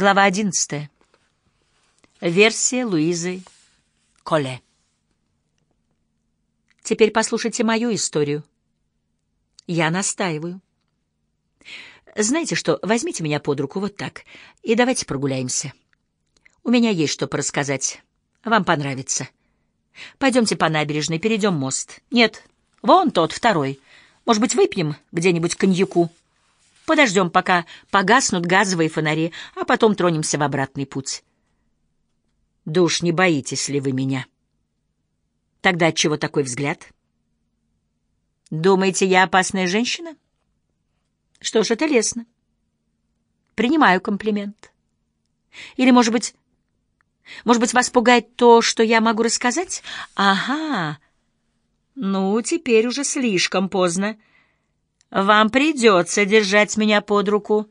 Глава одиннадцатая. Версия Луизы Коле. Теперь послушайте мою историю. Я настаиваю. Знаете что, возьмите меня под руку вот так, и давайте прогуляемся. У меня есть что порассказать. Вам понравится. Пойдемте по набережной, перейдем мост. Нет, вон тот, второй. Может быть, выпьем где-нибудь коньяку? Подождем, пока погаснут газовые фонари, а потом тронемся в обратный путь. Да уж не боитесь ли вы меня? Тогда отчего такой взгляд? Думаете, я опасная женщина? Что ж, это лестно. Принимаю комплимент. Или, может быть, может быть, вас пугает то, что я могу рассказать? Ага. Ну, теперь уже слишком поздно. Вам придется держать меня под руку.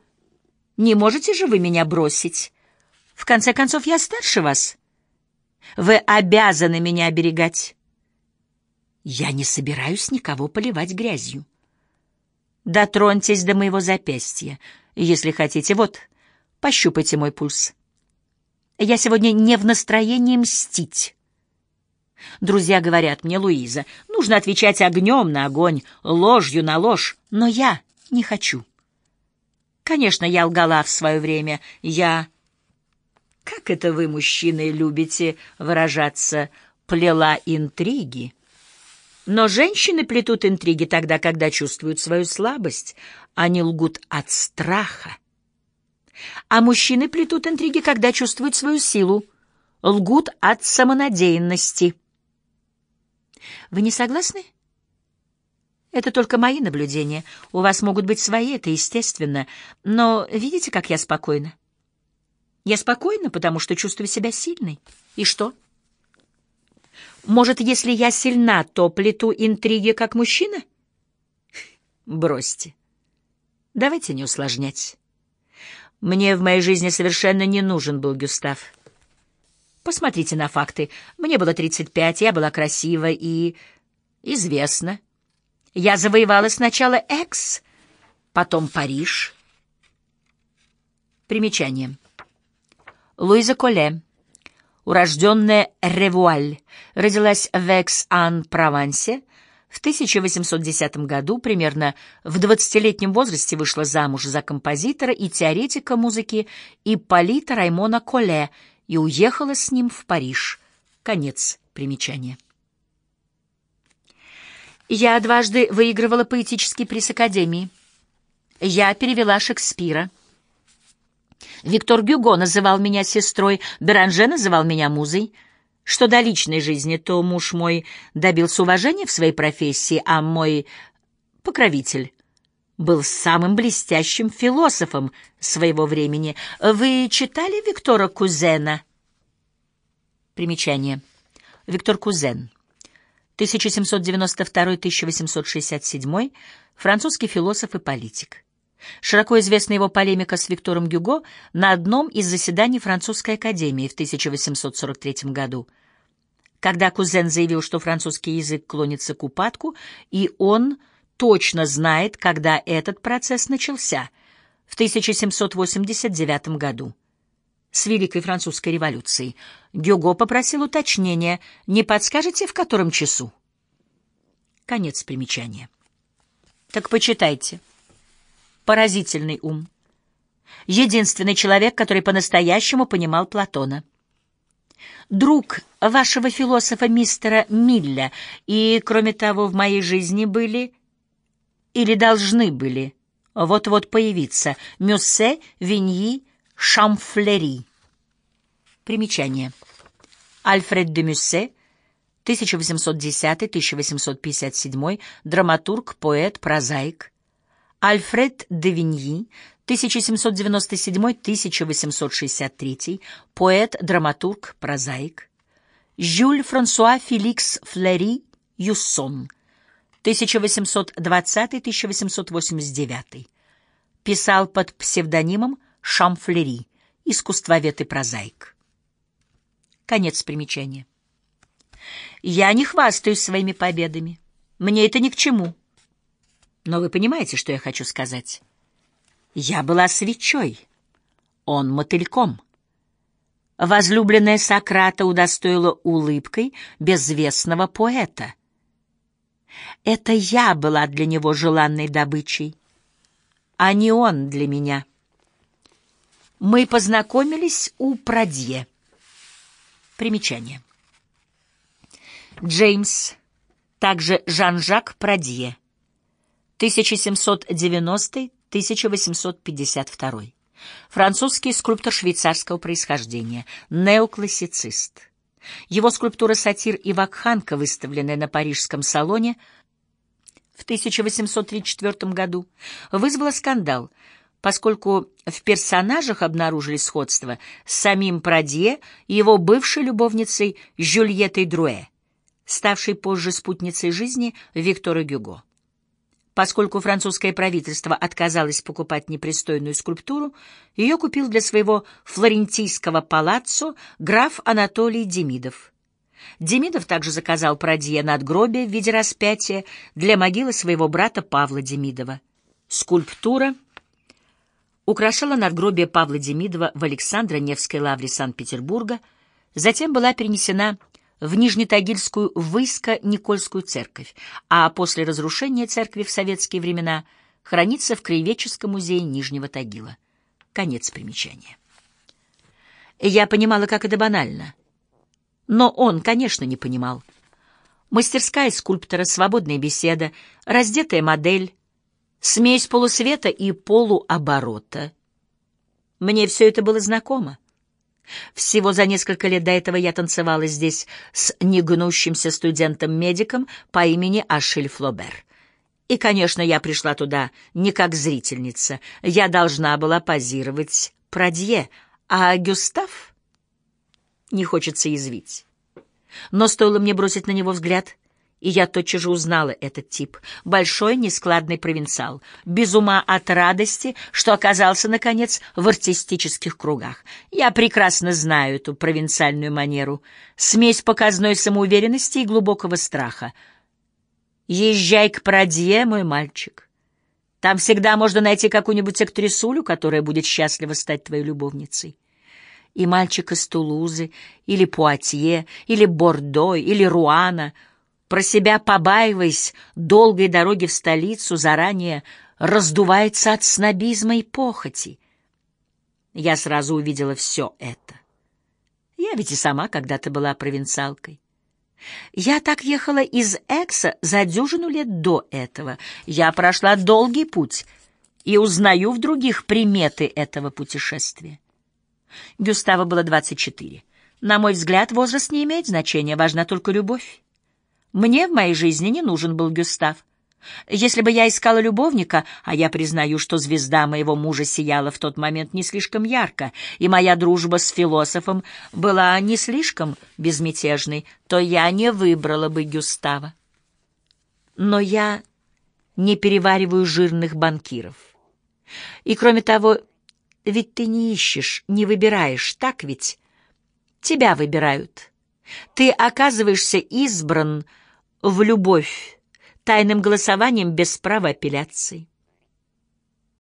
Не можете же вы меня бросить? В конце концов, я старше вас. Вы обязаны меня оберегать. Я не собираюсь никого поливать грязью. Дотроньтесь до моего запястья, если хотите. Вот, пощупайте мой пульс. Я сегодня не в настроении мстить. Друзья говорят мне, Луиза, нужно отвечать огнем на огонь, ложью на ложь, но я не хочу. Конечно, я лгала в свое время. Я... Как это вы, мужчины, любите выражаться? Плела интриги. Но женщины плетут интриги тогда, когда чувствуют свою слабость. Они лгут от страха. А мужчины плетут интриги, когда чувствуют свою силу. Лгут от самонадеянности. Вы не согласны? Это только мои наблюдения. У вас могут быть свои, это естественно. Но видите, как я спокойна? Я спокойна, потому что чувствую себя сильной. И что? Может, если я сильна, то плету интриги как мужчина? Бросьте. Давайте не усложнять. Мне в моей жизни совершенно не нужен был Гюстав. Посмотрите на факты. Мне было 35, я была красива и... известна. Я завоевала сначала Экс, потом Париж. Примечание. Луиза Коле, урожденная Ревуаль, родилась в Экс-Ан-Провансе, в 1810 году, примерно в 20-летнем возрасте, вышла замуж за композитора и теоретика музыки Ипполита Раймона Коле и уехала с ним в Париж. Конец примечания. Я дважды выигрывала поэтический приз Академии. Я перевела Шекспира. Виктор Гюго называл меня сестрой, Беранже называл меня музой. Что до личной жизни, то муж мой добился уважения в своей профессии, а мой покровитель был самым блестящим философом своего времени. Вы читали Виктора Кузена? Примечание. Виктор Кузен. 1792-1867, французский философ и политик. Широко известна его полемика с Виктором Гюго на одном из заседаний Французской академии в 1843 году, когда Кузен заявил, что французский язык клонится к упадку, и он точно знает, когда этот процесс начался, в 1789 году, с Великой Французской революцией. Гюго попросил уточнения, не подскажете, в котором часу? Конец примечания. Так почитайте поразительный ум. Единственный человек, который по-настоящему понимал Платона. Друг вашего философа мистера Милля, и, кроме того, в моей жизни были или должны были вот-вот появиться Мюссе, Виньи, Шамфлери. Примечание. Альфред де Мюссе, 1810-1857, драматург, поэт, прозаик, Альфред де Виньи, 1797-1863, поэт, драматург, прозаик. Жюль Франсуа Феликс Флери Юссон, 1820-1889. Писал под псевдонимом Шамфлери, искусствовед и прозаик. Конец примечания. Я не хвастаюсь своими победами. Мне это ни к чему. Но вы понимаете, что я хочу сказать? Я была свечой. он мотыльком. Возлюбленная Сократа удостоила улыбкой безвестного поэта. Это я была для него желанной добычей, а не он для меня. Мы познакомились у Прадье. Примечание. Джеймс, также Жан-Жак Прадье, 1790-1852. Французский скульптор швейцарского происхождения, неоклассицист. Его скульптура «Сатир и Вакханка», выставленная на Парижском салоне в 1834 году, вызвала скандал, поскольку в персонажах обнаружили сходство с самим Прадье и его бывшей любовницей Жюльеттой Друэ, ставшей позже спутницей жизни Виктора Гюго. Поскольку французское правительство отказалось покупать непристойную скульптуру, ее купил для своего флорентийского палаццо граф Анатолий Демидов. Демидов также заказал Прадье надгробие в виде распятия для могилы своего брата Павла Демидова. Скульптура украшала надгробие Павла Демидова в Александро-Невской лавре Санкт-Петербурга, затем была перенесена в Нижнетагильскую Выйско-Никольскую церковь, а после разрушения церкви в советские времена хранится в Краеведческом музее Нижнего Тагила. Конец примечания. Я понимала, как это банально. Но он, конечно, не понимал. Мастерская скульптора, свободная беседа, раздетая модель, смесь полусвета и полуоборота. Мне все это было знакомо. Всего за несколько лет до этого я танцевала здесь с негнущимся студентом-медиком по имени Ашиль Флобер. И, конечно, я пришла туда не как зрительница. Я должна была позировать Прадье, а Гюстав... Не хочется язвить. Но стоило мне бросить на него взгляд — и я тотчас же узнала этот тип. Большой, нескладный провинциал, без ума от радости, что оказался, наконец, в артистических кругах. Я прекрасно знаю эту провинциальную манеру, смесь показной самоуверенности и глубокого страха. Езжай к Прадье, мой мальчик. Там всегда можно найти какую-нибудь актрисулю, которая будет счастлива стать твоей любовницей и мальчик из Тулузы, или Пуатье, или Бордо, или Руана — про себя побаиваясь долгой дороги в столицу, заранее раздувается от снобизма и похоти. Я сразу увидела все это. Я ведь и сама когда-то была провинциалкой. Я так ехала из Экса за дюжину лет до этого. Я прошла долгий путь и узнаю в других приметы этого путешествия. Гюставо было 24. На мой взгляд, возраст не имеет значения, важна только любовь. Мне в моей жизни не нужен был Гюстав. Если бы я искала любовника, а я признаю, что звезда моего мужа сияла в тот момент не слишком ярко, и моя дружба с философом была не слишком безмятежной, то я не выбрала бы Гюстава. Но я не перевариваю жирных банкиров. И кроме того, ведь ты не ищешь, не выбираешь, так ведь? Тебя выбирают. Ты оказываешься избран в любовь тайным голосованием без права апелляции.